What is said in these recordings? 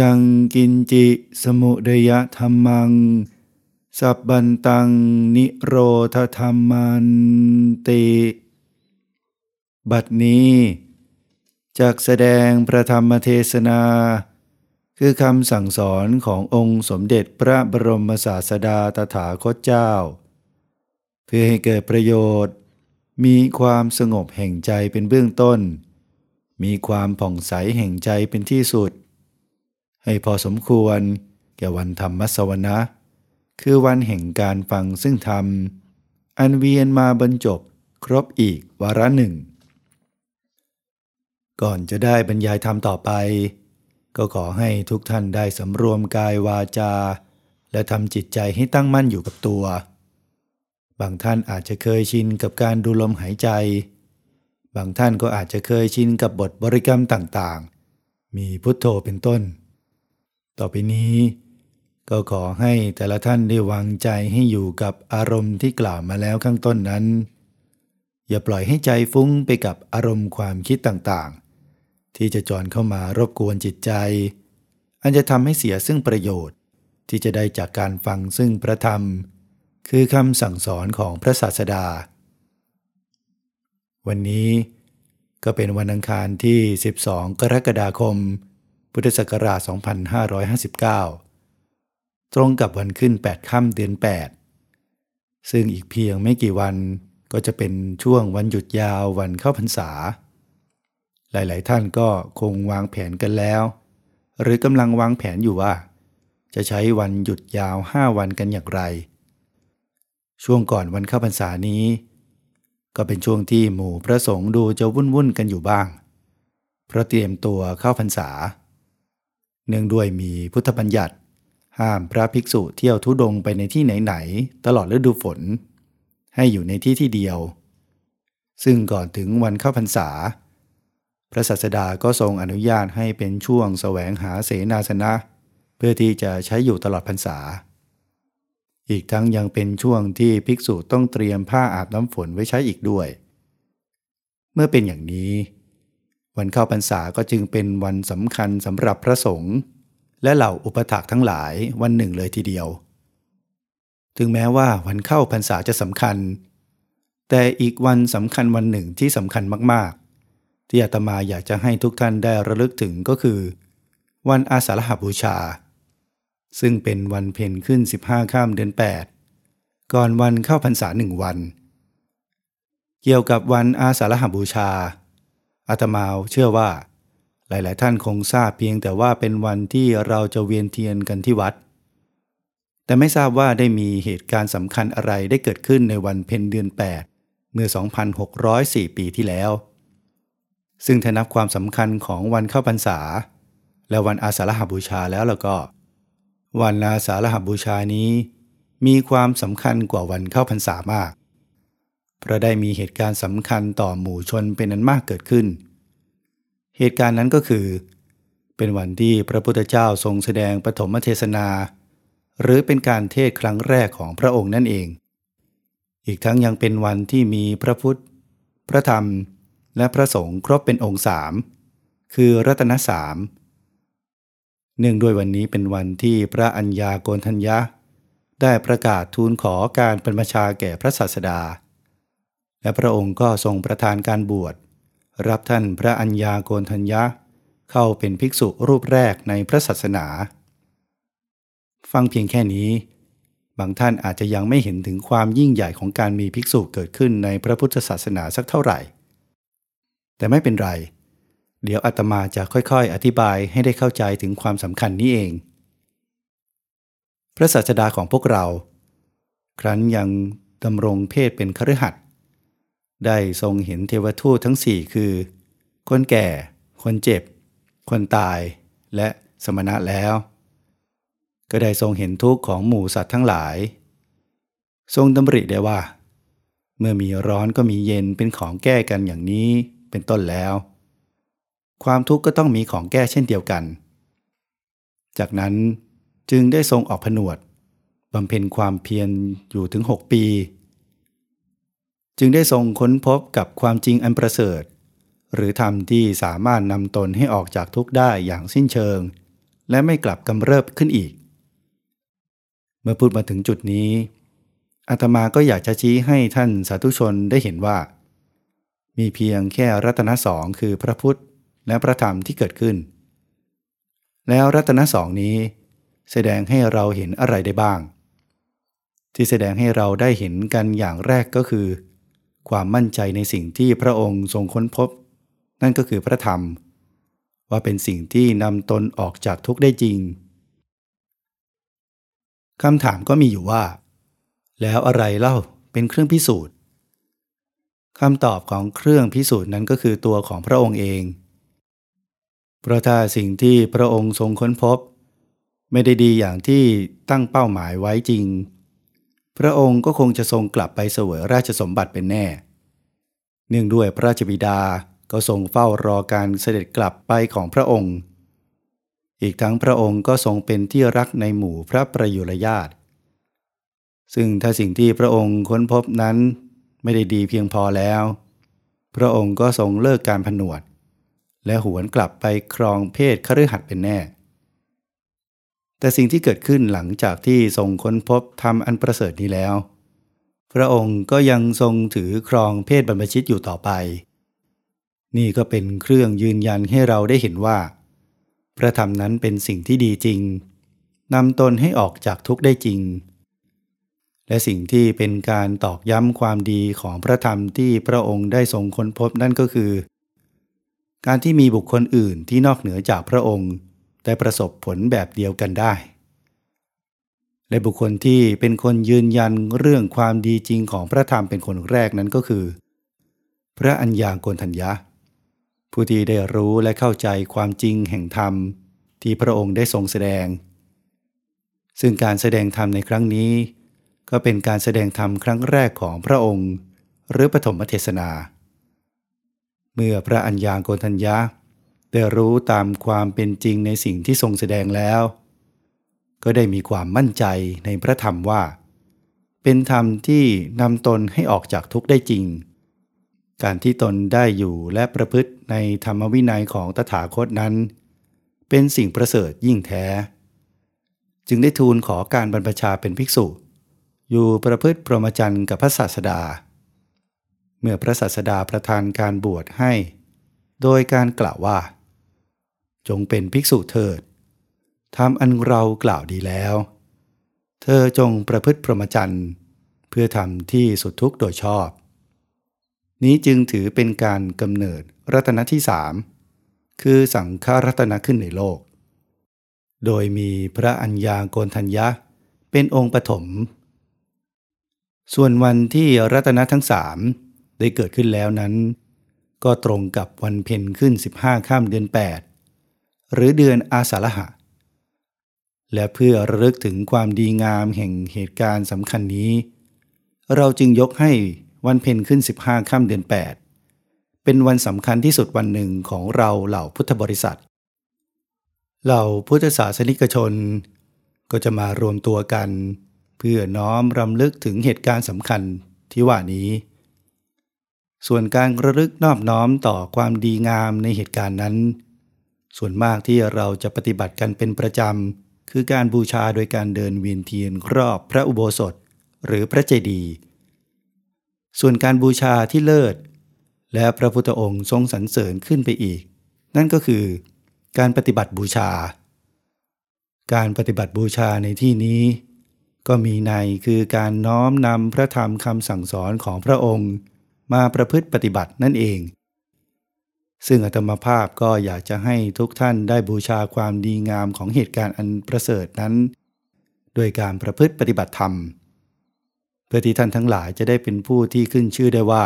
ยังกินจิสมุเดยธรรมัง สับบันตังนิโรธธรรมันติบัดนี้จากแสดงพระธรรมเทศนา คือคำสั่งสอนขององค์สมเด็จพระบรมศาสดาตถาคตเจ้า เพื่อให้เกิดประโยชน์ มีความสงบแห่งใจเป็นเบื้องต้น มีความผ่องใสแห่งใจเป็นที่สุด ให้พอสมควร แก่วันธรรมมัสวนะคือวันแห่งการฟังซึ่งธรรม อันเวียนมาบรรจบครบอีกวาระหนึ่ง ก่อนจะได้บรรยายธรรมต่อไป ก็ขอให้ทุกท่านได้สำรวมกายวาจา และทำจิตใจให้ตั้งมั่นอยู่กับตัว บางท่านอาจจะเคยชินกับการดูลมหายใจ บางท่านก็อาจจะเคยชินกับบทบริกรรมต่างๆ มีพุทโธเป็นต้น ต่อไปนี้ ก็ขอให้แต่ละท่านได้วางใจให้อยู่กับอารมณ์ที่กล่าวมาแล้วข้างต้นนั้น อย่าปล่อยให้ใจฟุ้งไปกับอารมณ์ความคิดต่างๆ ที่จะจอนเข้ามารบกวนจิตใจ อันจะทำให้เสียซึ่งประโยชน์ที่จะได้จากการฟังซึ่งพระธรรม คือคำสั่งสอนของพระศาสดา วันนี้ก็เป็นวันอังคารที่ 12 กรกฎาคม พุทธศักราช 2559 ตรงกับวันขึ้น 8 ค่ำเดือน 8 ซึ่งอีกเพียงไม่กี่วันก็จะเป็นช่วงวันหยุดยาววันเข้าพรรษา หลาย ๆ ท่านก็คงวางแผนกันแล้ว หรือกำลังวางแผนอยู่ว่า จะใช้วันหยุดยาว 5 วันกันอย่างไร ช่วงก่อนวันเข้าพรรษานี้ ก็เป็นช่วงที่หมู่พระสงฆ์ดูจะวุ่น ๆ กันอยู่บ้าง เพราะเตรียมตัวเข้าพรรษา เนื่องด้วยมีพุทธบัญญัติ ห้ามพระภิกษุเที่ยวทุดงไปในที่ไหนๆตลอดฤดูฝน ให้อยู่ในที่ที่เดียว ซึ่งก่อนถึงวันเข้าพรรษา พระศาสดาก็ทรงอนุญาตให้เป็นช่วงแสวงหาเสนาสนะ เพื่อที่จะใช้อยู่ตลอดพรรษา อีกทั้งยังเป็นช่วงที่ภิกษุต้องเตรียมผ้าอาบน้ำฝนไว้ใช้อีกด้วย เมื่อเป็นอย่างนี้ วันเข้าพรรษาก็จึงเป็นวันสำคัญสำหรับพระสงฆ์และเหล่าอุปถากทั้งหลายวันหนึ่งเลยทีเดียว ถึงแม้ว่าวันเข้าพรรษาจะสำคัญ แต่อีกวันสำคัญวันหนึ่งที่สำคัญมากๆ ที่อาตมาอยากจะให้ทุกท่านได้ระลึกถึงก็คือ วันอาสาฬหบูชา ซึ่งเป็นวันเพ็ญขึ้น 15ข้ามเดือน 8 ก่อนวันเข้าพรรษาหนึ่งวัน เกี่ยวกับวันอาสาฬหบูชา อาตมาเชื่อว่า หลาย ๆ ท่านคงทราบเพียงแต่ว่าเป็นวันที่เราจะเวียนเทียนกันที่วัด แต่ไม่ทราบว่าได้มีเหตุการณ์สำคัญอะไรได้เกิดขึ้นในวันเพ็ญเดือน 8 เมื่อ 2,604 ปีที่แล้ว ซึ่งถ้านับความสำคัญของวันเข้าพรรษา และวันอาสาฬหบูชาแล้วแล้วก็ วันอาสาฬหบูชานี้ มีความสำคัญกว่าวันเข้าพรรษามาก เพราะได้มีเหตุการณ์สำคัญต่อหมู่ชนเป็นอันมากเกิดขึ้น เหตุการณ์นั้นก็คือ เป็นวันที่พระพุทธเจ้าทรงแสดงปฐมเทศนา หรือเป็นการเทศครั้งแรกของพระองค์นั่นเอง อีกทั้งยังเป็นวันที่มีพระพุทธ พระธรรม และพระสงฆ์ครบเป็นองค์สามคือรัตนสามเนื่องด้วยวันนี้เป็นวันที่พระัญญาโกนทัญญะ ได้ประกาศทูลขอการเป็นประชาแก่พระศาสดา และพระองค์ก็ทรงประทานการบวช รับท่านพระัญญาโกนทัญญะ เข้าเป็นภิกษุรูปแรกในพระศาสนา ฟังเพียงแค่นี้ บางท่านอาจจะยังไม่เห็นถึงความยิ่งใหญ่ของการมีภิกษุเกิดขึ้นในพระพุทธศาสนาสักเท่าไหร่ แต่ไม่เป็นไร เดี๋ยวอาตมาจะค่อยๆ อธิบายให้ได้เข้าใจถึงความสำคัญนี้เอง พระศาสดาของพวกเรา ครั้นยังดำรงเพศเป็นคฤหัสถ ได้ทรงเห็นเทวทูตทั้งสี่คือ คนแก่ คนเจ็บ คนตาย และสมณะแล้ว ก็ได้ทรงเห็นทุกข์ของหมู่สัตว์ทั้งหลาย ทรงดำริได้ว่า เมื่อมีร้อนก็มีเย็นเป็นของแก้กันอย่างนี้เป็นต้นแล้ว ความทุกข์ก็ต้องมีของแก้เช่นเดียวกัน จากนั้นจึงได้ทรงออกผนวดบำเพ็ญความเพียรอยู่ถึงหกปี จึงได้ทรงค้นพบกับความจริงอันประเสริฐ หรือธรรมที่สามารถนำตนให้ออกจากทุกข์ได้อย่างสิ้นเชิง และไม่กลับกำเริบขึ้นอีก เมื่อพูดมาถึงจุดนี้อาตมาก็อยากจะชี้ให้ท่านสาธุชนได้เห็นว่า มีเพียงแค่รัตนสองคือพระพุทธและพระธรรมที่เกิดขึ้น แล้วรัตนสองนี้ แสดงให้เราเห็นอะไรได้บ้าง ที่แสดงให้เราได้เห็นกันอย่างแรกก็คือ ความมั่นใจในสิ่งที่พระองค์ทรงค้นพบ นั่นก็คือพระธรรม ว่าเป็นสิ่งที่นำตนออกจากทุกข์ได้จริงคำถามก็มีอยู่ว่า แล้วอะไรเล่าเป็นเครื่องพิสูจน์คำตอบของเครื่องพิสูจน์นั้นก็คือตัวของพระองค์เอง เพราะถ้าสิ่งที่พระองค์ทรงค้นพบ ไม่ได้ดีอย่างที่ตั้งเป้าหมายไว้จริง พระองค์ก็คงจะทรงกลับไปเสวยราชสมบัติเป็นแน่ เนื่องด้วยพระราชบิดาก็ทรงเฝ้ารอการเสด็จกลับไปของพระองค์ อีกทั้งพระองค์ก็ทรงเป็นที่รักในหมู่พระประยุรญาติ ซึ่งถ้าสิ่งที่พระองค์ค้นพบนั้นไม่ได้ดีเพียงพอแล้ว พระองค์ก็ทรงเลิกการผนวด และหวนกลับไปครองเพศคฤหัสถ์เป็นแน่ แต่สิ่งที่เกิดขึ้นหลังจากที่ทรงค้นพบทำอันประเสริฐนี้แล้ว พระองค์ก็ยังทรงถือครองเพศบรรพชิตอยู่ต่อไป นี่ก็เป็นเครื่องยืนยันให้เราได้เห็นว่า พระธรรมนั้นเป็นสิ่งที่ดีจริงนำตนให้ออกจากทุกข์ได้จริง และสิ่งที่เป็นการตอกย้ำความดีของพระธรรมที่พระองค์ได้ทรงค้นพบนั่นก็คือ การที่มีบุคคลอื่นที่นอกเหนือจากพระองค์ ได้ประสบผลแบบเดียวกันได้ และบุคคลที่เป็นคนยืนยันเรื่องความดีจริงของพระธรรมเป็นคนแรกนั้นก็คือ พระอัญญาโกณทัญญะผู้ที่ได้รู้และเข้าใจความจริงแห่งธรรมที่พระองค์ได้ทรงแสดง ซึ่งการแสดงธรรมในครั้งนี้ ก็เป็นการแสดงธรรมครั้งแรกของพระองค์ หรือปฐมเทศนา เมื่อพระอัญญาโกณทัญญะ ได้รู้ตามความเป็นจริงในสิ่งที่ทรงแสดงแล้ว ก็ได้มีความมั่นใจในพระธรรมว่า เป็นธรรมที่นำตนให้ออกจากทุกข์ได้จริง การที่ตนได้อยู่และประพฤติในธรรมวินัยของตถาคตนั้น เป็นสิ่งประเสริฐยิ่งแท้ จึงได้ทูลขอการบรรพชาเป็นภิกษุ อยู่ประพฤติพรหมจรรย์กับพระศาสดา เมื่อพระศาสดาประทานการบวชให้ โดยการกล่าวว่า จงเป็นภิกษุเถิดทำอันเรากล่าวดีแล้ว เธอจงประพฤติพรหมจรรย์เพื่อทำที่สุดทุกโดยชอบ นี้จึงถือเป็นการกำเนิดรัตนที่สามคือสังฆรัตนขึ้นในโลก โดยมีพระอัญญาโกนทัญญะเป็นองค์ปฐม ส่วนวันที่รัตนทั้งสามได้เกิดขึ้นแล้วนั้น ก็ตรงกับวันเพ็ญขึ้น 15 ข้ามเดือน 8 หรือเดือนอาสาฬหะ และเพื่อระลึกถึงความดีงามแห่งเหตุการณ์สำคัญนี้ เราจึงยกให้วันเพ็ญขึ้น 15ค่ำเดือน 8 เป็นวันสำคัญที่สุดวันหนึ่งของเราเหล่าพุทธบริษัท เหล่าพุทธศาสนิกชน ก็จะมารวมตัวกัน เพื่อน้อมรำลึกถึงเหตุการณ์สำคัญที่ว่านี้ ส่วนการระลึกนอบน้อมต่อความดีงามในเหตุการณ์นั้น ส่วนมากที่เราจะปฏิบัติกันเป็นประจำ คือการบูชาโดยการเดินเวียนเทียนรอบพระอุโบสถ หรือพระเจดีย์ส่วนการบูชาที่เลิศ และพระพุทธองค์ทรงสรรเสริญขึ้นไปอีก นั่นก็คือ การปฏิบัติบูชา การปฏิบัติบูชาในที่นี้ ก็มีในคือการน้อมนำพระธรรมคำสั่งสอนของพระองค์ มาประพฤติปฏิบัตินั่นเอง ซึ่งอาตมาภาพก็อยากจะให้ทุกท่านได้บูชาความดีงามของเหตุการณ์อันประเสริฐนั้นโดยการประพฤติปฏิบัติธรรม เพื่อที่ท่านทั้งหลายจะได้เป็นผู้ที่ขึ้นชื่อได้ว่า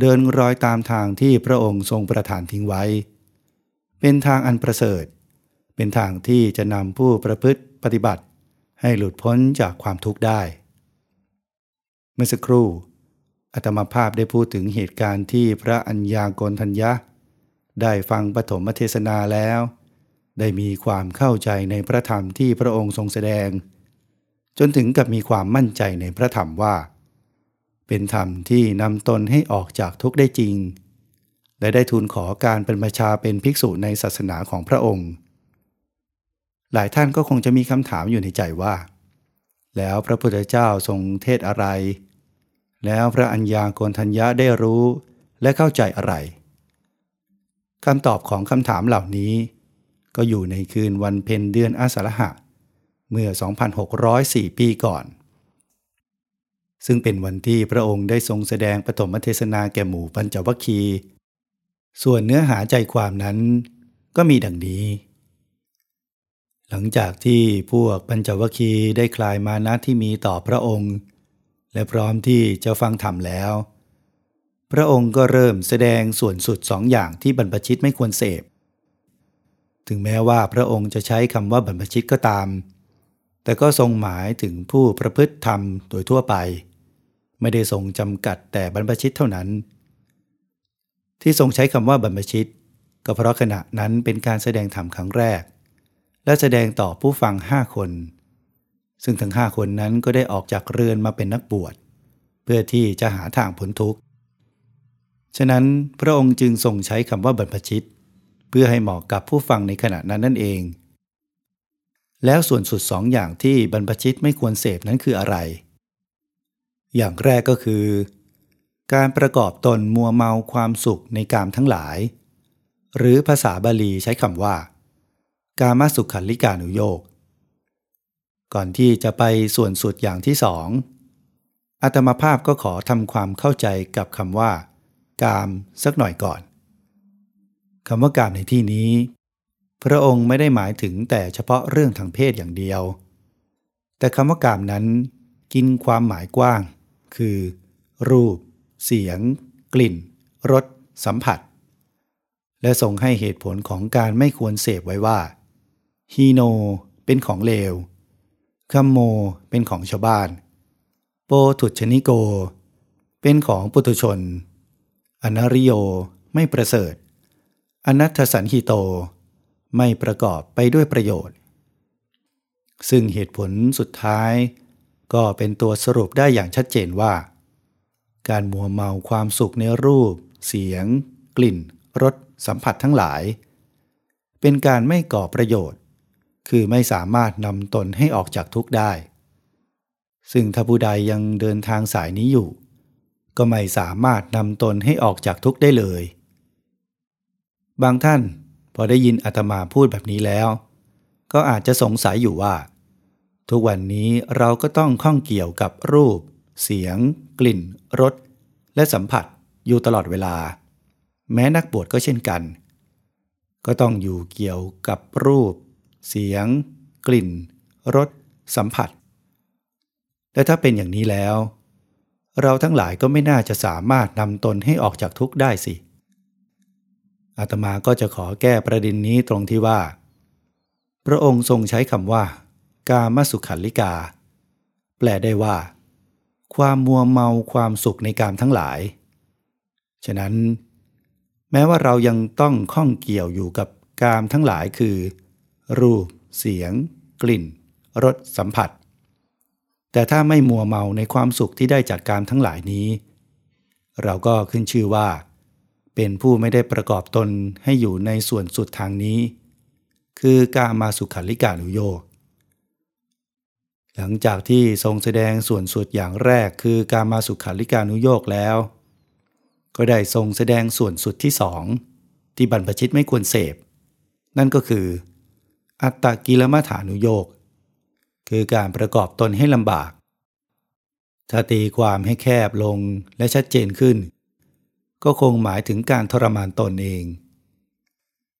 เดินรอยตามทางที่พระองค์ทรงประทานทิ้งไว้ เป็นทางอันประเสริฐ เป็นทางที่จะนำผู้ประพฤติปฏิบัติ ให้หลุดพ้นจากความทุกข์ได้ เมื่อสักครู่ อัตมาภาพได้พูดถึงเหตุการณ์ที่พระอัญญากณทัญญะ ได้ฟังปฐมเทศนาแล้ว ได้มีความเข้าใจในพระธรรมที่พระองค์ทรงแสดง จนถึงกับมีความมั่นใจในพระธรรมว่า เป็นธรรมที่นำตนให้ออกจากทุกข์ได้จริง และได้ทูลขอการเป็นประชาเป็นภิกษุในศาสนาของพระองค์ หลายท่านก็คงจะมีคำถามอยู่ในใจว่า แล้วพระพุทธเจ้าทรงเทศอะไร แล้วพระอัญญาโกณทัญญะได้รู้และเข้าใจอะไรคำตอบของคำถามเหล่านี้ ก็อยู่ในคืนวันเพ็ญเดือนอาสาฬหะ เมื่อ 2,604 ปีก่อน ซึ่งเป็นวันที่พระองค์ได้ทรงแสดงปฐมเทศนาแก่หมู่ปัญจวัคคี ส่วนเนื้อหาใจความนั้นก็มีดังนี้ หลังจากที่พวกปัญจวัคคีได้คลายมานะที่มีต่อพระองค์ และพร้อมที่จะฟังธรรมแล้ว พระองค์ก็เริ่มแสดงส่วนสุดสองอย่างที่บรรพชิตไม่ควรเสพ ถึงแม้ว่าพระองค์จะใช้คำว่าบรรพชิตก็ตาม แต่ก็ทรงหมายถึงผู้ประพฤติธรรมโดยทั่วไป ไม่ได้ทรงจำกัดแต่บรรพชิตเท่านั้น ที่ทรงใช้คำว่าบรรพชิต ก็เพราะขณะนั้นเป็นการแสดงธรรมครั้งแรก และแสดงต่อผู้ฟังห้าคน ซึ่งทั้งห้าคนนั้นก็ได้ออกจากเรือนมาเป็นนักบวช เพื่อที่จะหาทางพ้นทุกข์ ฉะนั้นพระองค์จึงทรงใช้คำว่าบรรพชิต เพื่อให้เหมาะกับผู้ฟังในขณะนั้นนั่นเอง แล้วส่วนสุดสองอย่างที่บรรพชิตไม่ควรเสพนั้นคืออะไร อย่างแรกก็คือ การประกอบตนมัวเมาความสุขในกามทั้งหลาย หรือภาษาบาลีใช้คำว่า กามสุขันลิกานุโยก ก่อนที่จะไปส่วนสุดอย่างที่สองอาตมาภาพก็ขอทำความเข้าใจกับคำว่า กามสักหน่อยก่อนคำว่ากามในที่นี้ พระองค์ไม่ได้หมายถึงแต่เฉพาะเรื่องทางเพศอย่างเดียว แต่คำว่ากามนั้นกินความหมายกว้าง คือ รูป เสียง กลิ่นรสสัมผัส และทรงให้เหตุผลของการไม่ควรเสพไว้ว่าฮีโนเป็นของเลว คัมโมเป็นของชาวบ้าน โปถุชนิโก เป็นของปุถุชน อนาริโยไม่ประเสริฐ อนัตสันหิโต ไม่ประกอบไปด้วยประโยชน์ ซึ่งเหตุผลสุดท้ายก็เป็นตัวสรุปได้อย่างชัดเจนว่า การมัวเมาความสุขในรูป เสียง กลิ่น รส สัมผัสทั้งหลาย เป็นการไม่ก่อประโยชน์ คือไม่สามารถนำตนให้ออกจากทุกข์ได้ ซึ่งถ้าผู้ใดยังเดินทางสายนี้อยู่ ก็ไม่สามารถนำตนให้ออกจากทุกข์ได้เลย บางท่านพอได้ยินอาตมาพูดแบบนี้แล้ว ก็อาจจะสงสัยอยู่ว่า ทุกวันนี้เราก็ต้องข้องเกี่ยวกับรูป เสียง กลิ่นรสและสัมผัสอยู่ตลอดเวลา แม้นักบวชก็เช่นกัน ก็ต้องอยู่เกี่ยวกับรูป เสียง กลิ่น รส สัมผัส และถ้าเป็นอย่างนี้แล้ว เราทั้งหลายก็ไม่น่าจะสามารถนำตนให้ออกจากทุกข์ได้สิ อาตมาก็จะขอแก้ประเด็นนี้ตรงที่ว่า พระองค์ทรงใช้คำว่า กามสุขันลิกา แปลได้ว่า ความมัวเมาความสุขในกามทั้งหลาย ฉะนั้น แม้ว่าเรายังต้องข้องเกี่ยวอยู่กับกามทั้งหลายคือ รูป เสียง กลิ่น รสสัมผัส แต่ถ้าไม่มัวเมาในความสุขที่ได้จากการทั้งหลายนี้ เราก็ขึ้นชื่อว่า เป็นผู้ไม่ได้ประกอบตนให้อยู่ในส่วนสุดทางนี้ คือกามาสุขันลิกานุโยกหลังจากที่ทรงแสดงส่วนสุดอย่างแรกคือกามาสุขันลิกานุโยกแล้ว ก็ได้ทรงแสดงส่วนสุดที่สองที่บรรพชิตไม่ควรเสพ นั่นก็คือ อัตตกิลมัฐานุโยกคือการประกอบตนให้ลำบาก ถ้าตีความให้แคบลงและชัดเจนขึ้น ก็คงหมายถึงการทรมานตนเอง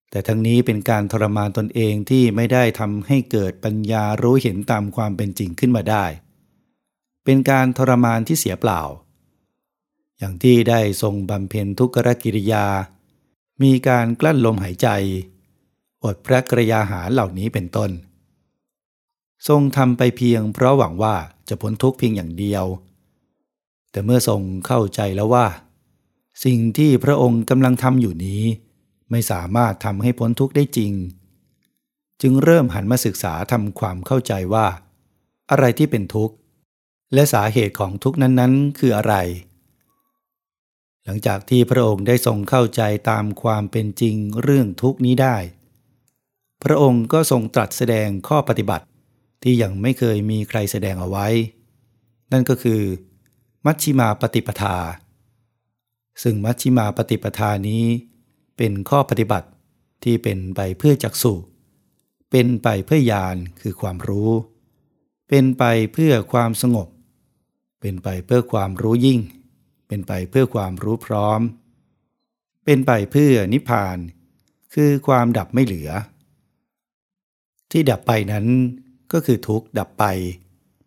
แต่ทั้งนี้เป็นการทรมานตนเองที่ไม่ได้ทำให้เกิดปัญญารู้เห็นตามความเป็นจริงขึ้นมาได้ เป็นการทรมานที่เสียเปล่า อย่างที่ได้ทรงบำเพ็ญทุกขกิริยา มีการกลั้นลมหายใจ อดพระกระยาหารเหล่านี้เป็นต้น ทรงทำไปเพียงเพราะหวังว่าจะพ้นทุกข์เพียงอย่างเดียว แต่เมื่อทรงเข้าใจแล้วว่า สิ่งที่พระองค์กำลังทำอยู่นี้ ไม่สามารถทำให้พ้นทุกข์ได้จริง จึงเริ่มหันมาศึกษาทำความเข้าใจว่า อะไรที่เป็นทุกข์ และสาเหตุของทุกข์นั้นๆ คืออะไรหลังจากที่พระองค์ได้ทรงเข้าใจตามความเป็นจริงเรื่องทุกข์นี้ได้ พระองค์ก็ทรงตรัสแสดงข้อปฏิบัติ ที่ยังไม่เคยมีใครแสดงเอาไว้ นั่นก็คือ มัชชิมาปฏิปทา ซึ่งมัชชิมาปฏิปทานี้ เป็นข้อปฏิบัติที่เป็นไปเพื่อจักสุเป็นไปเพื่อญาณคือความรู้ เป็นไปเพื่อความสงบ เป็นไปเพื่อความรู้ยิ่ง เป็นไปเพื่อความรู้พร้อม เป็นไปเพื่อนิพพาน คือความดับไม่เหลือ ที่ดับไปนั้นก็คือทุกข์ดับไป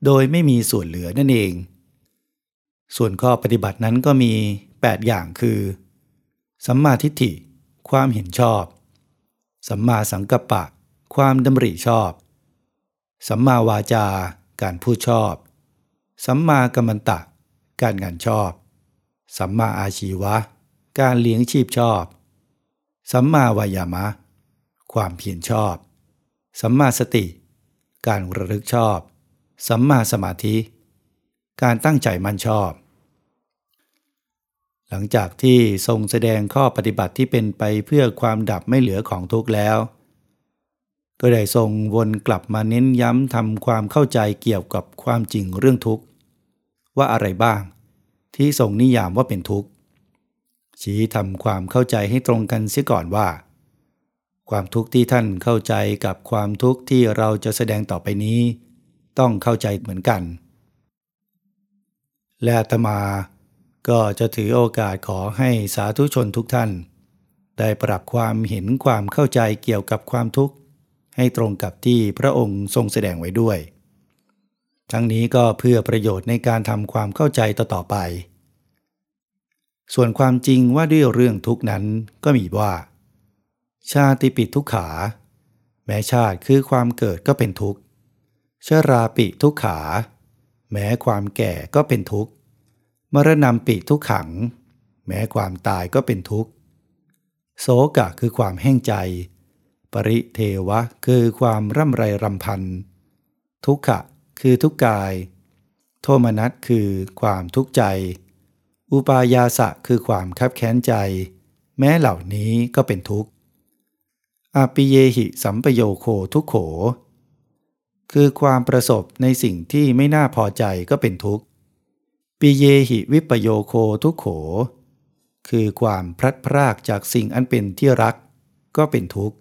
โดยไม่มีส่วนเหลือนั่นเอง ส่วนข้อปฏิบัตินั้นก็มี 8 อย่างคือ สัมมาทิฏฐิ ความเห็นชอบ สัมมาสังกัปปะ ความดำริชอบ สัมมาวาจา การพูดชอบ สัมมากัมมันตะ การงานชอบ สัมมาอาชีวะ การเลี้ยงชีพชอบ สัมมาวายามะ ความเพียรชอบ สัมมาสติ การระลึกชอบ สัมมาสมาธิ การตั้งใจมั่นชอบ หลังจากที่ทรงแสดงข้อปฏิบัติที่เป็นไปเพื่อความดับไม่เหลือของทุกข์แล้ว ก็ได้ทรงวนกลับมาเน้นย้ำทำความเข้าใจเกี่ยวกับความจริงเรื่องทุกข์ ว่าอะไรบ้าง ที่ทรงนิยามว่าเป็นทุกข์ชี้ทำความเข้าใจให้ตรงกันเสียก่อนว่า ความทุกข์ที่ท่านเข้าใจกับความทุกข์ที่เราจะแสดงต่อไปนี้ ต้องเข้าใจเหมือนกัน และอาตมาก็จะถือโอกาสขอให้สาธุชนทุกท่าน ได้ปรับความเห็นความเข้าใจเกี่ยวกับความทุกข์ ให้ตรงกับที่พระองค์ทรงแสดงไว้ด้วย ทั้งนี้ก็เพื่อประโยชน์ในการทำความเข้าใจต่อๆไป ส่วนความจริงว่าด้วยเรื่องทุกนั้นก็มีว่า ชาติปิทุกขา แม้ชาติคือความเกิดก็เป็นทุกข์ชราปิทุกขา แม้ความแก่ก็เป็นทุกข์มรณะปิทุกขัง แม้ความตายก็เป็นทุกข์โสกะคือความแห้งใจ ปริเทวะคือความร่ำไรรำพัน ทุกขะคือทุกกาย โทมนัสคือความทุกข์ใจ อุปายาสะคือความคับแค้นใจ แม้เหล่านี้ก็เป็นทุกข์ อปิเยหิสัมปโยโคทุกโข คือความประสบในสิ่งที่ไม่น่าพอใจก็เป็นทุกข์ปิเยหิวิปโยโคทุกโข คือความพลัดพรากจากสิ่งอันเป็นที่รักก็เป็นทุกข์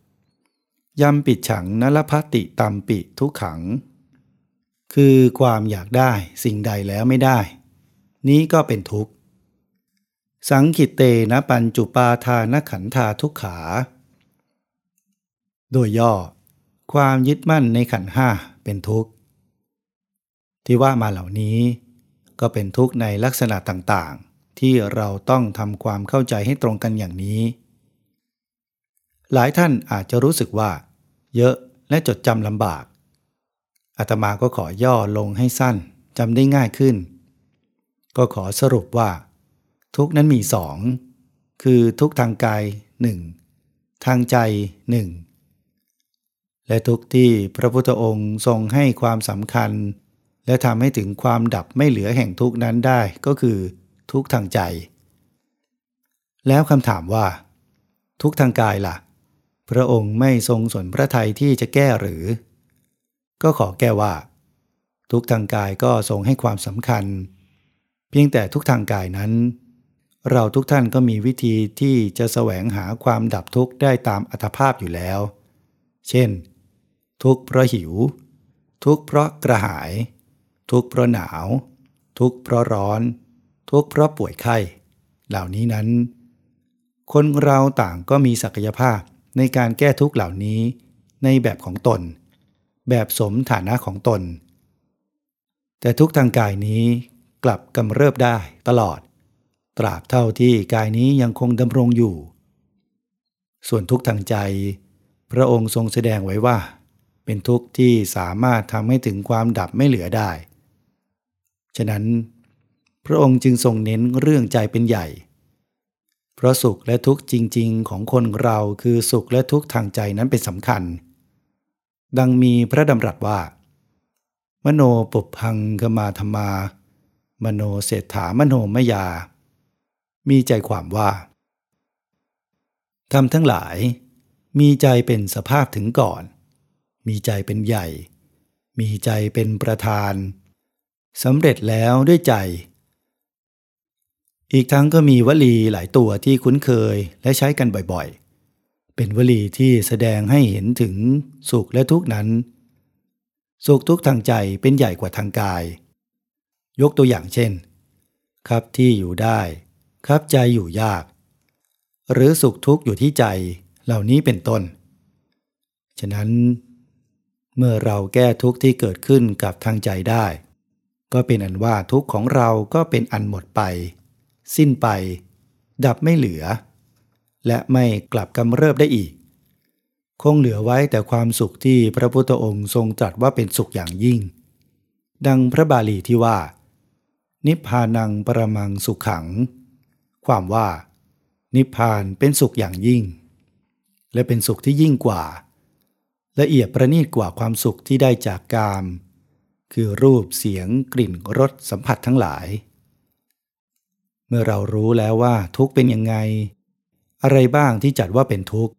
ยำปิดฉังนลพัติตัมปิทุกขัง คือความอยากได้สิ่งใดแล้วไม่ได้ นี้ก็เป็นทุกข์ สังขิตเตนะปัญจุปาทานขันธาทุกขา โดยย่อ ความยึดมั่นในขันห้าเป็นทุกข์ ที่ว่ามาเหล่านี้ ก็เป็นทุกข์ในลักษณะต่างๆ ที่เราต้องทำความเข้าใจให้ตรงกันอย่างนี้ หลายท่านอาจจะรู้สึกว่า เยอะและจดจำลำบากอาตมาก็ขอย่อลงให้สั้นจำได้ง่ายขึ้น ก็ขอสรุปว่า ทุกนั้นมีสองคือทุกทางกายหนึ่งทางใจหนึ่ง และทุกที่พระพุทธองค์ทรงให้ความสำคัญ และทำให้ถึงความดับไม่เหลือแห่งทุกนั้นได้ก็คือ ทุกทางใจ แล้วคำถามว่า ทุกทางกายละ่ะ พระองค์ไม่ทรงสนพระทัยที่จะแก้หรือ ก็ขอแก้ว่า ทุกทางกายก็ทรงให้ความสำคัญ เพียงแต่ทุกทางกายนั้น เราทุกท่านก็มีวิธีที่จะแสวงหาความดับทุกข์ได้ตามอัตภาพอยู่แล้ว เช่น ทุกข์เพราะหิว ทุกข์เพราะกระหาย ทุกข์เพราะหนาว ทุกข์เพราะร้อน ทุกข์เพราะป่วยไข้ เหล่านี้นั้น คนเราต่างก็มีศักยภาพในการแก้ทุกข์เหล่านี้ในแบบของตน แบบสมฐานะของตน แต่ทุกทางกายนี้กลับกำเริบได้ตลอด ตราบเท่าที่กายนี้ยังคงดำรงอยู่ ส่วนทุกทางใจ พระองค์ทรงแสดงไว้ว่า เป็นทุกข์ที่สามารถทำให้ถึงความดับไม่เหลือได้ ฉะนั้น พระองค์จึงทรงเน้นเรื่องใจเป็นใหญ่ เพราะสุขและทุกข์จริง ๆ ของคนเราคือสุขและทุกข์ทางใจนั้นเป็นสำคัญ ดังมีพระดำรัสว่า มโนปุพังกมาธรรมา มโนเศรษฐามโนมยา มีใจความว่าทำทั้งหลายมีใจเป็นสภาพถึงก่อน มีใจเป็นใหญ่ มีใจเป็นประธานสำเร็จแล้วด้วยใจ อีกทั้งก็มีวลีหลายตัวที่คุ้นเคยและใช้กันบ่อยๆ เป็นวลีที่แสดงให้เห็นถึงสุขและทุกข์นั้น สุขทุกข์ทางใจเป็นใหญ่กว่าทางกาย ยกตัวอย่างเช่น ครับที่อยู่ได้ ครับใจอยู่ยาก หรือสุขทุกข์อยู่ที่ใจเหล่านี้เป็นต้น ฉะนั้น เมื่อเราแก้ทุกข์ที่เกิดขึ้นกับทางใจได้ ก็เป็นอันว่าทุกข์ของเราก็เป็นอันหมดไป สิ้นไป ดับไม่เหลือ และไม่กลับกำเริบได้อีก คงเหลือไว้แต่ความสุขที่พระพุทธองค์ทรงตรัสว่าเป็นสุขอย่างยิ่ง ดังพระบาลีที่ว่า นิพพานังปรมังสุขขัง ความว่า นิพพานเป็นสุขอย่างยิ่ง และเป็นสุขที่ยิ่งกว่า ละเอียดประณีตกว่าความสุขที่ได้จากกาม คือรูปเสียงกลิ่นรสสัมผัสทั้งหลาย เมื่อเรารู้แล้วว่าทุกเป็นยังไง อะไรบ้างที่จัดว่าเป็นทุกข์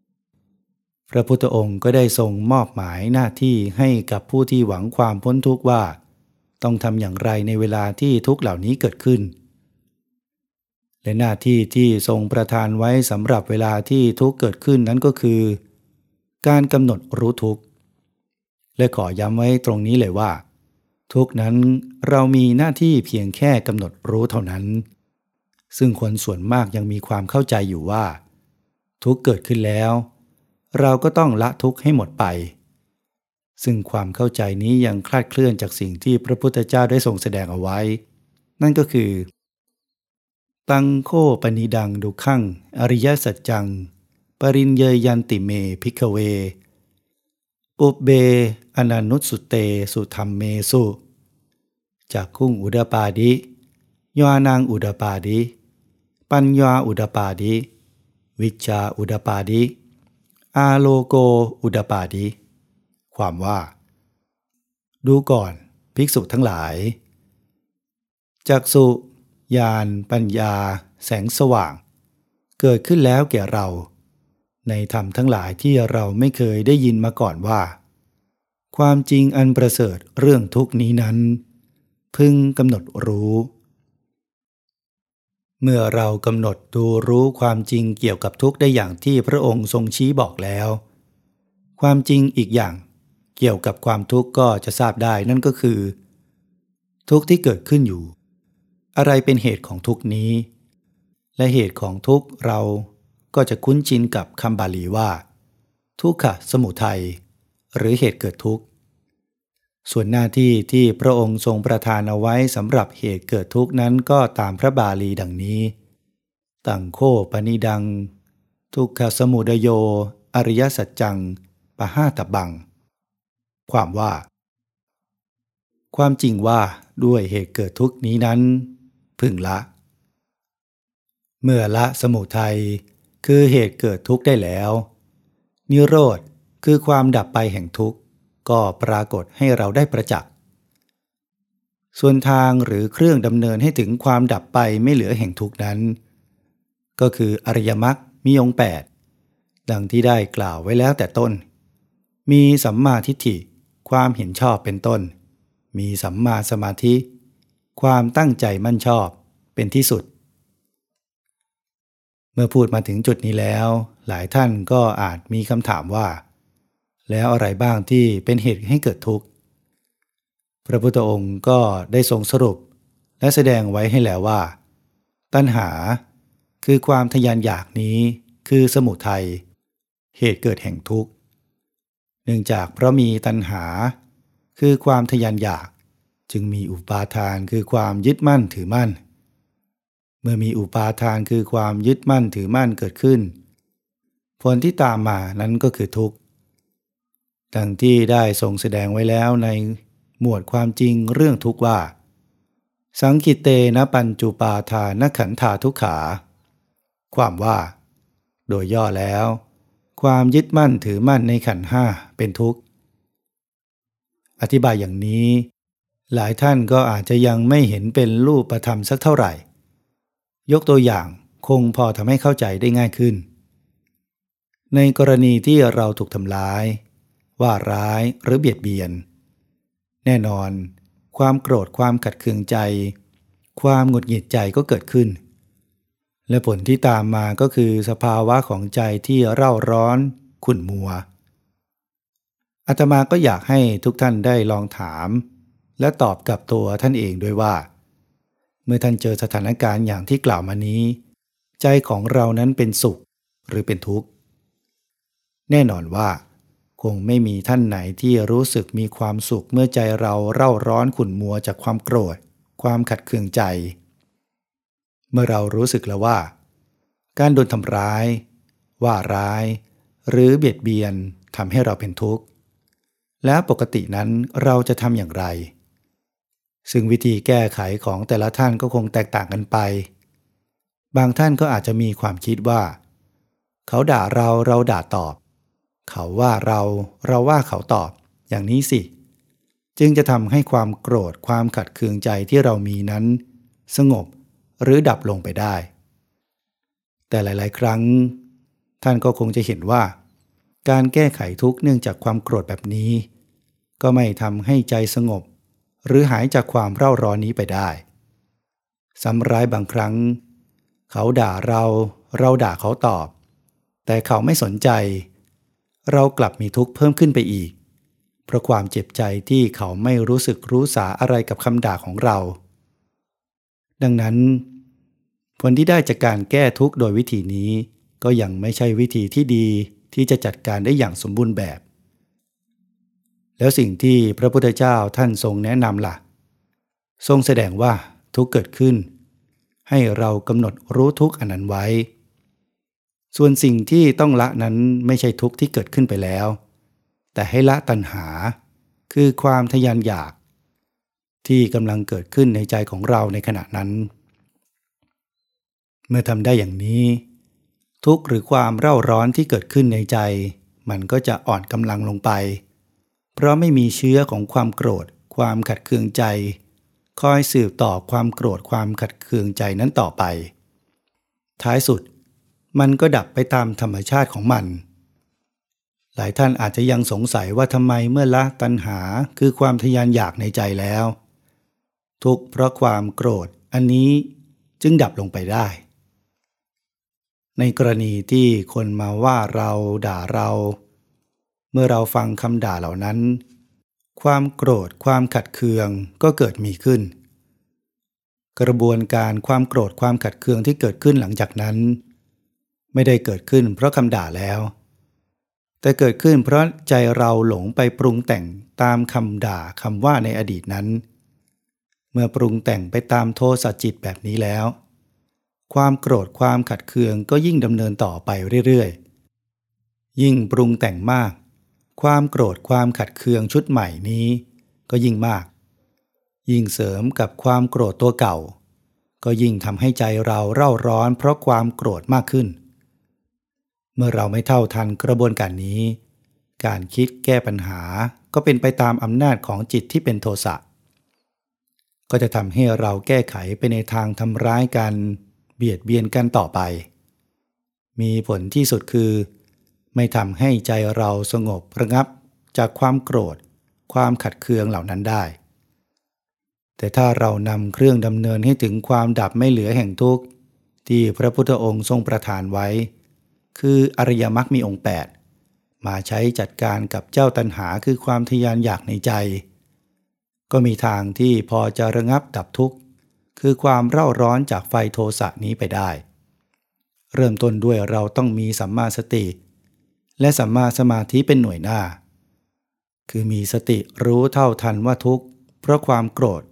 พระพุทธองค์ก็ได้ทรงมอบหมายหน้าที่ให้กับผู้ที่หวังความพ้นทุกข์ว่า ต้องทำอย่างไรในเวลาที่ทุกข์เหล่านี้เกิดขึ้น และหน้าที่ที่ทรงประทานไว้สำหรับเวลาที่ทุกเกิดขึ้นนั้นก็คือ การกำหนดรู้ทุกข์และขอย้ำไว้ตรงนี้เลยว่า ทุกนั้นเรามีหน้าที่เพียงแค่กำหนดรู้เท่านั้น ซึ่งคนส่วนมากยังมีความเข้าใจอยู่ว่า ทุกเกิดขึ้นแล้ว เราก็ต้องละทุกข์ให้หมดไป ซึ่งความเข้าใจนี้ยังคลาดเคลื่อนจากสิ่งที่พระพุทธเจ้าได้ทรงแสดงเอาไว้ นั่นก็คือ ตังโคปนิดังดุขังอริยสัจจัง ปริญเยยันติเมพิกเวอุเบอนันุสุเตสุธรรมเมสุจากคุ้งอุดปาดิยานางอุดปาดิ ปัญญาอุดปาดิ วิชาอุดปาดิ อาโลโกอุดปาดิ ความว่า ดูก่อนภิกษุทั้งหลายจักสุญาณปัญญา แสงสว่าง เกิดขึ้นแล้วแก่เรา ในธรรมทั้งหลายที่เราไม่เคยได้ยินมาก่อนว่า ความจริงอันประเสริฐเรื่องทุกนี้นั้น พึงกำหนดรู้ เมื่อเรากำหนดดูรู้ความจริงเกี่ยวกับทุกได้อย่างที่พระองค์ทรงชี้บอกแล้ว ความจริงอีกอย่างเกี่ยวกับความทุกข์ก็จะทราบได้นั่นก็คือ ทุกข์ที่เกิดขึ้นอยู่ อะไรเป็นเหตุของทุกนี้ และเหตุของทุกเรา ก็จะคุ้นชินกับคำบาลีว่า ทุกขะสมุทัยหรือเหตุเกิดทุกข์ ส่วนหน้าที่ที่พระองค์ทรงประทานเอาไว้สำหรับเหตุเกิดทุกข์นั้นก็ตามพระบาลีดังนี้ ตังโคปนิดัง ทุกขสมุดโย อริยสัจจัง ปะห้าตบัง ความว่า ความจริงว่าด้วยเหตุเกิดทุกข์นี้นั้น พึงละ เมื่อละสมุทัย คือเหตุเกิดทุกข์ได้แล้ว นิโรธคือความดับไปแห่งทุกข์ ก็ปรากฏให้เราได้ประจักษ์ส่วนทางหรือเครื่องดำเนินให้ถึงความดับไปไม่เหลือแห่งทุกข์นั้น ก็คืออริยมรรคมีองค์แปดดังที่ได้กล่าวไว้แล้วแต่ต้น มีสัมมาทิฏฐิความเห็นชอบเป็นต้น มีสัมมาสมาธิ ความตั้งใจมั่นชอบเป็นที่สุด เมื่อพูดมาถึงจุดนี้แล้ว หลายท่านก็อาจมีคำถามว่า แล้วอะไรบ้างที่เป็นเหตุให้เกิดทุกข์ พระพุทธองค์ก็ได้ทรงสรุป และแสดงไว้ให้แล้วว่า ตัณหาคือความทยานอยากนี้คือสมุทัยเหตุเกิดแห่งทุกข์ เนื่องจากเพราะมีตัณหา คือความทยานอยากจึงมีอุปาทานคือความยึดมั่นถือมั่น เมื่อมีอุปาทานคือความยึดมั่นถือมั่นเกิดขึ้น ผลที่ตามมานั้นก็คือทุกข์ดังที่ได้ทรงแสดงไว้แล้วในหมวดความจริงเรื่องทุกว่า สังกิเตนะปัญจุปาทานขันธาทุกขา ความว่า โดยย่อแล้ว ความยึดมั่นถือมั่นในขันห้าเป็นทุกข์ อธิบายอย่างนี้ หลายท่านก็อาจจะยังไม่เห็นเป็นรูปธรรมสักเท่าไหร่ ยกตัวอย่างคงพอทำให้เข้าใจได้ง่ายขึ้น ในกรณีที่เราถูกทำร้าย ว่าร้ายหรือเบียดเบียน แน่นอน ความโกรธความขัดเคืองใจ ความหงุดหงิดใจก็เกิดขึ้น และผลที่ตามมาก็คือสภาวะของใจที่เร่าร้อนขุ่นมัวอาตมาก็อยากให้ทุกท่านได้ลองถาม และตอบกับตัวท่านเองด้วยว่า เมื่อท่านเจอสถานการณ์อย่างที่กล่าวมานี้ ใจของเรานั้นเป็นสุขหรือเป็นทุกข์ แน่นอนว่า คงไม่มีท่านไหนที่รู้สึกมีความสุขเมื่อใจเราเร่าร้อนขุ่นมัวจากความโกรธ ความขัดเคืองใจ เมื่อเรารู้สึกแล้วว่า การโดนทำร้าย ว่าร้าย หรือเบียดเบียนทำให้เราเป็นทุกข์ แล้วปกตินั้นเราจะทำอย่างไร ซึ่งวิธีแก้ไขของแต่ละท่านก็คงแตกต่างกันไป บางท่านก็อาจจะมีความคิดว่า เขาด่าเราเราด่าตอบ เขาว่าเราเราว่าเขาตอบ อย่างนี้สิ จึงจะทำให้ความโกรธความขัดเคืองใจที่เรามีนั้น สงบหรือดับลงไปได้ แต่หลาย ๆ ครั้ง ท่านก็คงจะเห็นว่า การแก้ไขทุกเนื่องจากความโกรธแบบนี้ ก็ไม่ทำให้ใจสงบ หรือหายจากความเร่าร้อนนี้ไปได้ซ้ำร้ายบางครั้ง เขาด่าเราเราด่าเขาตอบ แต่เขาไม่สนใจ เรากลับมีทุกข์เพิ่มขึ้นไปอีก เพราะความเจ็บใจที่เขาไม่รู้สึกรู้สาอะไรกับคำด่าของเรา ดังนั้น ผลที่ได้จากการแก้ทุกข์โดยวิธีนี้ ก็ยังไม่ใช่วิธีที่ดีที่จะจัดการได้อย่างสมบูรณ์แบบ แล้วสิ่งที่พระพุทธเจ้าท่านทรงแนะนำละ่ะ ทรงแสดงว่าทุกเกิดขึ้น ให้เรากำหนดรู้ทุกอันนั้นไว้ ส่วนสิ่งที่ต้องละนั้นไม่ใช่ทุกที่เกิดขึ้นไปแล้ว แต่ให้ละตัณหา คือความทยานอยาก ที่กำลังเกิดขึ้นในใจของเราในขณะนั้น เมื่อทำได้อย่างนี้ ทุกหรือความเร่าร้อนที่เกิดขึ้นในใจ มันก็จะอ่อนกำลังลงไป เพราะไม่มีเชื้อของความโกรธ ความขัดเคืองใจ คอยสืบต่อความโกรธความขัดเคืองใจนั้นต่อไป ท้ายสุด มันก็ดับไปตามธรรมชาติของมัน หลายท่านอาจจะยังสงสัยว่าทำไมเมื่อละตัณหาคือความทยานอยากในใจแล้ว ทุกเพราะความโกรธอันนี้จึงดับลงไปได้ ในกรณีที่คนมาว่าเราด่าเรา เมื่อเราฟังคำด่าเหล่านั้น ความโกรธความขัดเคืองก็เกิดมีขึ้น กระบวนการความโกรธความขัดเคืองที่เกิดขึ้นหลังจากนั้น ไม่ได้เกิดขึ้นเพราะคำด่าแล้ว แต่เกิดขึ้นเพราะใจเราหลงไปปรุงแต่งตามคำด่าคำว่าในอดีตนั้น เมื่อปรุงแต่งไปตามโทสะจิตแบบนี้แล้ว ความโกรธความขัดเคืองก็ยิ่งดำเนินต่อไปเรื่อยๆ ยิ่งปรุงแต่งมาก ความโกรธความขัดเคืองชุดใหม่นี้ ก็ยิ่งมาก ยิ่งเสริมกับความโกรธตัวเก่า ก็ยิ่งทำให้ใจเราเร่าร้อนเพราะความโกรธมากขึ้น เมื่อเราไม่เท่าทันกระบวนการนี้ การคิดแก้ปัญหาก็เป็นไปตามอำนาจของจิตที่เป็นโทสะก็จะทำให้เราแก้ไขไปในทางทำร้ายกัน เบียดเบียนกันต่อไป มีผลที่สุดคือ ไม่ทำให้ใจเราสงบระงับจากความโกรธ ความขัดเคืองเหล่านั้นได้ แต่ถ้าเรานำเครื่องดำเนินให้ถึงความดับไม่เหลือแห่งทุกข์ที่พระพุทธองค์ทรงประทานไว้ คืออริยมรรคมีองค์ 8 มาใช้จัดการกับเจ้าตัณหาคือความทยานอยากในใจ ก็มีทางที่พอจะระงับดับทุกข์ คือความเร่าร้อนจากไฟโทสะนี้ไปได้ เริ่มต้นด้วยเราต้องมีสัมมาสติ และสัมมาสมาธิเป็นหน่วยหน้า คือมีสติรู้เท่าทันว่าทุกข์ เพราะความโกรธ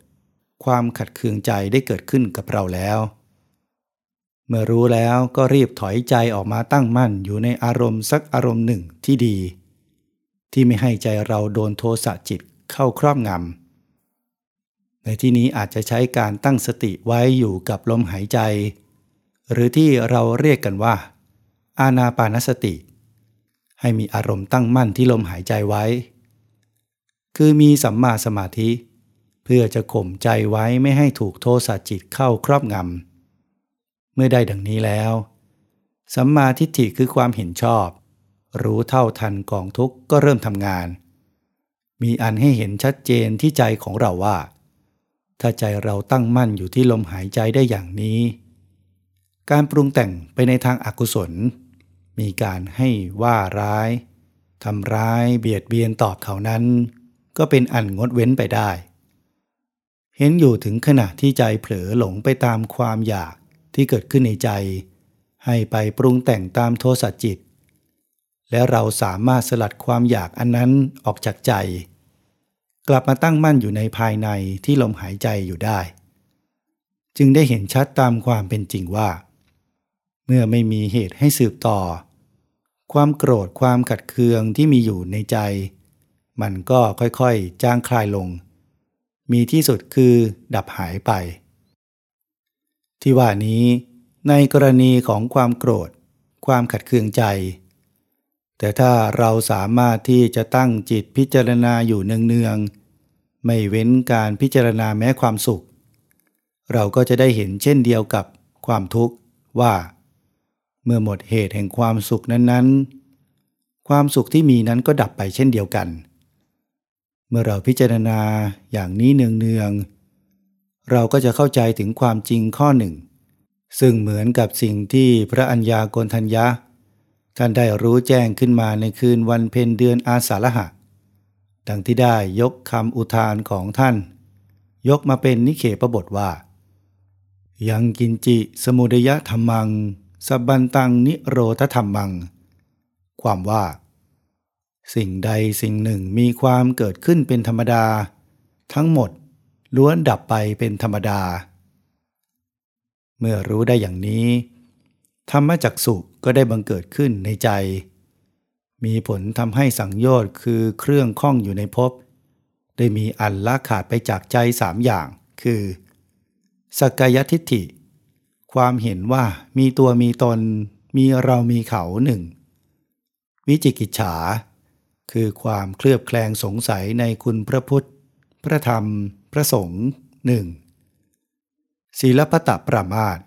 ความขัดเคืองใจได้เกิดขึ้นกับเราแล้ว เมื่อรู้แล้วก็รีบถอยใจออกมาตั้งมั่นอยู่ในอารมณ์สักอารมณ์หนึ่งที่ดี ที่ไม่ให้ใจเราโดนโทสะจิตเข้าครอบงำ ในที่นี้อาจจะใช้การตั้งสติไว้อยู่กับลมหายใจ หรือที่เราเรียกกันว่า อานาปานสติ ให้มีอารมณ์ตั้งมั่นที่ลมหายใจไว้ คือมีสัมมาสมาธิ เพื่อจะข่มใจไว้ไม่ให้ถูกโทสะจิตเข้าครอบงำ เมื่อได้ดังนี้แล้ว สัมมาทิฏฐิคือความเห็นชอบ รู้เท่าทันกองทุกข์ก็เริ่มทำงาน มีอันให้เห็นชัดเจนที่ใจของเราว่า ถ้าใจเราตั้งมั่นอยู่ที่ลมหายใจได้อย่างนี้ การปรุงแต่งไปในทางอากุศล มีการให้ว่าร้ายทำร้ายเบียดเบียนตอบเขานั้น ก็เป็นอันงดเว้นไปได้ เห็นอยู่ถึงขณะที่ใจเผลอหลงไปตามความอยากที่เกิดขึ้นในใจ ให้ไปปรุงแต่งตามโทสะจิต และเราสามารถสลัดความอยากอันนั้นออกจากใจ กลับมาตั้งมั่นอยู่ในภายในที่ลมหายใจอยู่ได้ จึงได้เห็นชัดตามความเป็นจริงว่า เมื่อไม่มีเหตุให้สืบต่อ ความโกรธความขัดเคืองที่มีอยู่ในใจ มันก็ค่อยๆ จางคลายลง มีที่สุดคือดับหายไป ที่ว่านี้ในกรณีของความโกรธ ความขัดเคืองใจ แต่ถ้าเราสามารถที่จะตั้งจิตพิจารณาอยู่เนืองๆ ไม่เว้นการพิจารณาแม้ความสุข เราก็จะได้เห็นเช่นเดียวกับความทุกข์ว่า เมื่อหมดเหตุแห่งความสุขนั้นๆ ความสุขที่มีนั้นก็ดับไปเช่นเดียวกัน เมื่อเราพิจารณาอย่างนี้เนืองๆ เราก็จะเข้าใจถึงความจริงข้อหนึ่ง ซึ่งเหมือนกับสิ่งที่พระัญญาโกณทัญญาท่านได้รู้แจ้งขึ้นมาในคืนวันเพ็ญเดือนอาสาฬหะ ดังที่ได้ยกคำอุทานของท่าน ยกมาเป็นนิเขปบทว่า ยังกินจิสมุดยะธรรมัง สบันตังนิโรธธรรมัง ความว่า สิ่งใดสิ่งหนึ่งมีความเกิดขึ้นเป็นธรรมดา ทั้งหมดล้วนดับไปเป็นธรรมดา เมื่อรู้ได้อย่างนี้ ธรรมจักสุก็ได้บังเกิดขึ้นในใจ มีผลทำให้สังโยชน์คือเครื่องข้องอยู่ในภพได้มีอันละขาดไปจากใจสามอย่าง คือ สกายทิฏฐิ ความเห็นว่ามีตัวมีตน มีเรามีเขาหนึ่ง วิจิกิจฉา คือความเคลือบแคลงสงสัยในคุณพระพุทธ พระธรรม พระสงฆ์หนึ่งศีลปตะประมาท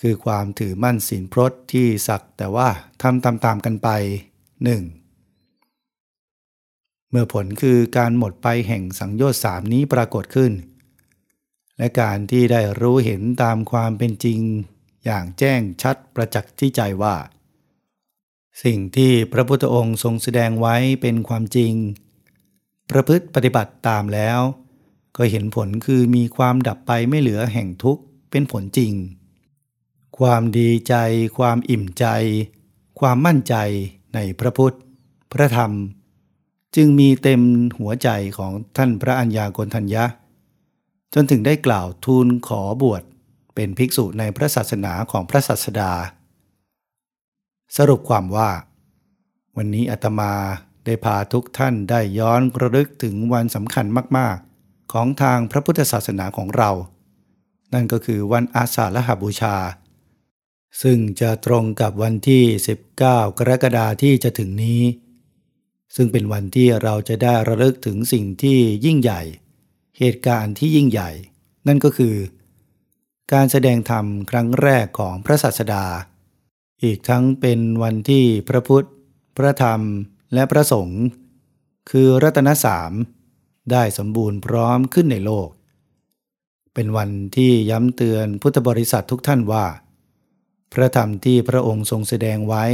คือความถือมั่นศีลพรตที่สักแต่ว่าทำตามๆกันไปหนึ่งเมื่อผลคือการหมดไปแห่งสังโยชน์สามนี้ปรากฏขึ้น และการที่ได้รู้เห็นตามความเป็นจริง อย่างแจ้งชัดประจักษ์ที่ใจว่า สิ่งที่พระพุทธองค์ทรงแสดงไว้เป็นความจริง ประพฤติปฏิบัติตามแล้ว ก็เห็นผลคือมีความดับไปไม่เหลือแห่งทุกข์เป็นผลจริง ความดีใจ ความอิ่มใจ ความมั่นใจในพระพุทธ พระธรรม จึงมีเต็มหัวใจของท่านพระอัญญาโกณทัญญะ จนถึงได้กล่าวทูลขอบวชเป็นภิกษุในพระศาสนาของพระศาสดา สรุปความว่า วันนี้อาตมาได้พาทุกท่านได้ย้อนระลึกถึงวันสำคัญมากๆ ของทางพระพุทธศาสนาของเรา นั่นก็คือวันอาสาฬหบูชา ซึ่งจะตรงกับวันที่ 19 กรกฎาที่จะถึงนี้ ซึ่งเป็นวันที่เราจะได้ระลึกถึงสิ่งที่ยิ่งใหญ่ เหตุการณ์ที่ยิ่งใหญ่ นั่นก็คือ การแสดงธรรมครั้งแรกของพระศาสดา อีกทั้งเป็นวันที่พระพุทธ พระธรรมและพระสงฆ์คือรัตนสามได้สมบูรณ์พร้อมขึ้นในโลก เป็นวันที่ย้ำเตือนพุทธบริษัททุกท่านว่า พระธรรมที่พระองค์ทรงแสดงไว้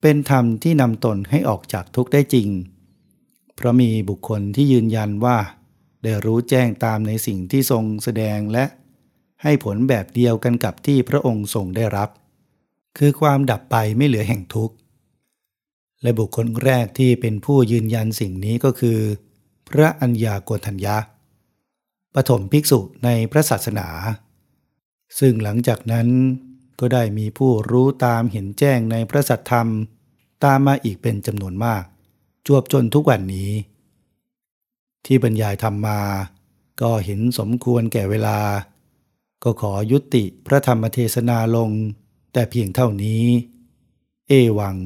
เป็นธรรมที่นำตนให้ออกจากทุกข์ได้จริง เพราะมีบุคคลที่ยืนยันว่า ได้รู้แจ้งตามในสิ่งที่ทรงแสดงและให้ผลแบบเดียวกันกับที่พระองค์ทรงได้รับ คือความดับไปไม่เหลือแห่งทุกข์ และบุคคลแรกที่เป็นผู้ยืนยันสิ่งนี้ก็คือ พระอัญญาโกณทัญญาปฐมภิกษุในพระศาสนา ซึ่งหลังจากนั้นก็ได้มีผู้รู้ตามเห็นแจ้งในพระสัทธรรม ตามมาอีกเป็นจำนวนมาก จวบจนทุกวันนี้ ที่บรรยายทำมา ก็เห็นสมควรแก่เวลา ก็ขอยุติพระธรรมเทศนาลง แต่เพียงเท่านี้ เอวัง